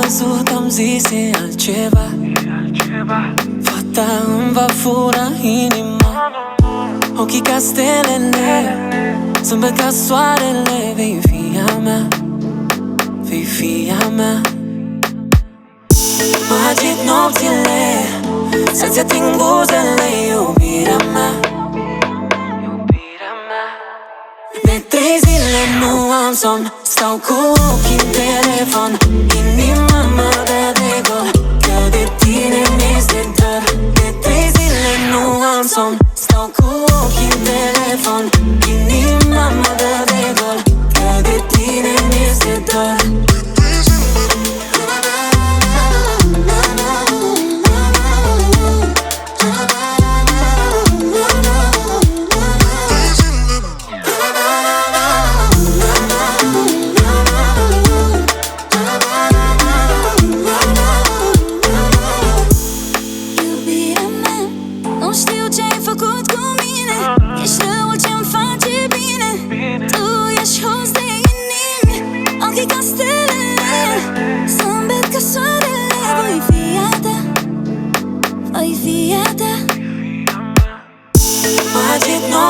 crezut, am zis e altceva. Fata îmi va fura inima. Ochii ca stelele Zâmbet ca soarele Vei fi a mea Vei fi a mea. Mă agit nopțile Să-ți ating buzele Iubirea mea Iubirea mea. De trei zile nu am somn Stau cu ochii în telefon Inima Stau cu ochii în telefon Inima mă dă de gol Că de tine mi-este dor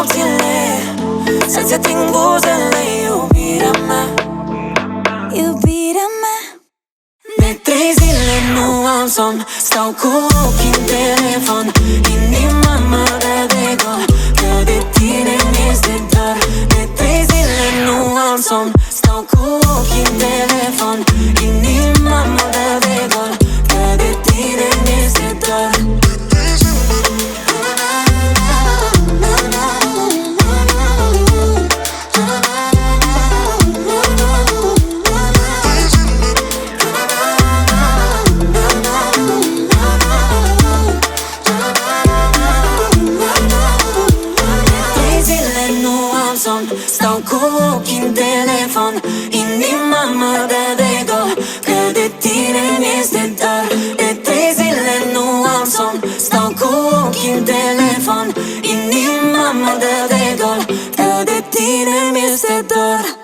nopțile Să-ți ating buzele Iubirea mea. Iubirea mea. De trei zile nu am somn Stau cu ochii în telefon. Inima mă dă de gol Că de tine mi-este dor. De trei zile nu am somn Stau cu ochii în telefon Svensson Stone Cold walking telefon. In i mamma där det går. Glädjetiden ges det där Det är sillen Noansson Stone Cold walking telefon. In i mamma där det går. Glädjetiden ges det där